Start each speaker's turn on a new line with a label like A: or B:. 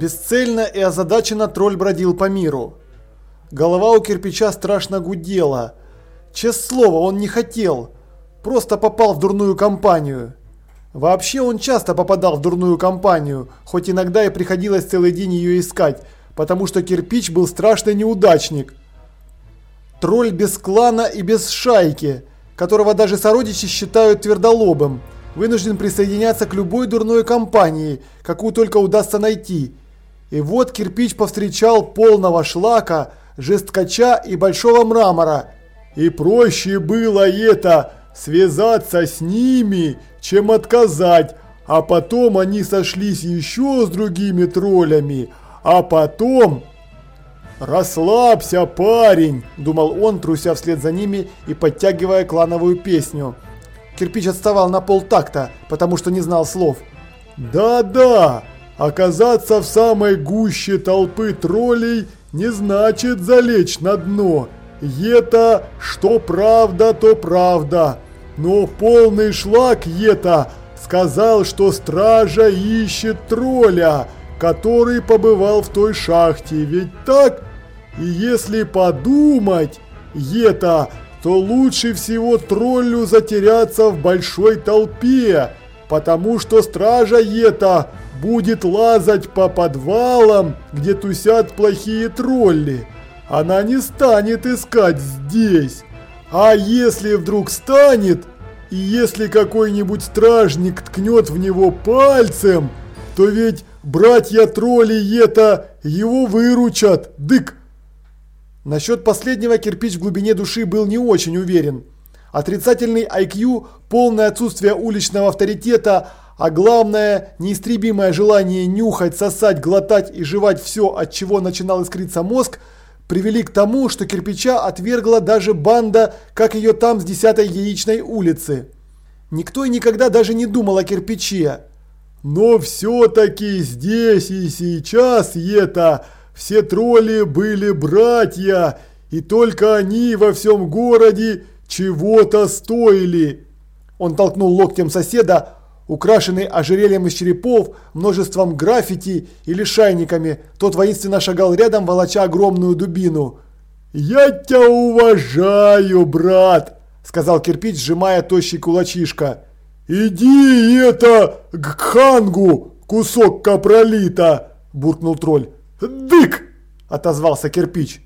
A: Бесцельно и озадаченно тролль бродил по миру. Голова у кирпича страшно гудела. Честное слово, он не хотел. Просто попал в дурную компанию. Вообще он часто попадал в дурную компанию, хоть иногда и приходилось целый день ее искать, потому что кирпич был страшный неудачник. Тролль без клана и без шайки, которого даже сородичи считают твердолобым, вынужден присоединяться к любой дурной компании, какую только удастся найти. И вот кирпич повстречал полного шлака, жесткача и большого мрамора. И проще было это связаться с ними, чем отказать, а потом они сошлись еще с другими троллями, а потом... «Расслабься, парень!» – думал он, труся вслед за ними и подтягивая клановую песню. Кирпич отставал на полтакта, потому что не знал слов. «Да-да, оказаться в самой гуще толпы троллей не значит залечь на дно. Это что правда, то правда. Но полный шлак Ета сказал, что стража ищет тролля, который побывал в той шахте. Ведь так? И если подумать, Ета, то лучше всего троллю затеряться в большой толпе, потому что стража Ета будет лазать по подвалам, где тусят плохие тролли. Она не станет искать здесь. А если вдруг станет, и если какой-нибудь стражник ткнет в него пальцем, то ведь братья тролли это его выручат, дык. Насчет последнего кирпич в глубине души был не очень уверен. Отрицательный IQ, полное отсутствие уличного авторитета, а главное, неистребимое желание нюхать, сосать, глотать и жевать все, от чего начинал искриться мозг – привели к тому, что кирпича отвергла даже банда, как ее там с 10-й яичной улицы. Никто и никогда даже не думал о кирпиче. Но все-таки здесь и сейчас это все тролли были братья, и только они во всем городе чего-то стоили. Он толкнул локтем соседа, Украшенный ожерельем из черепов, множеством граффити и лишайниками, тот воинственно шагал рядом, волоча огромную дубину. «Я тебя уважаю, брат!» – сказал кирпич, сжимая тощий кулачишка. «Иди это к хангу, кусок капролита!» – буркнул тролль. «Дык!» – отозвался кирпич.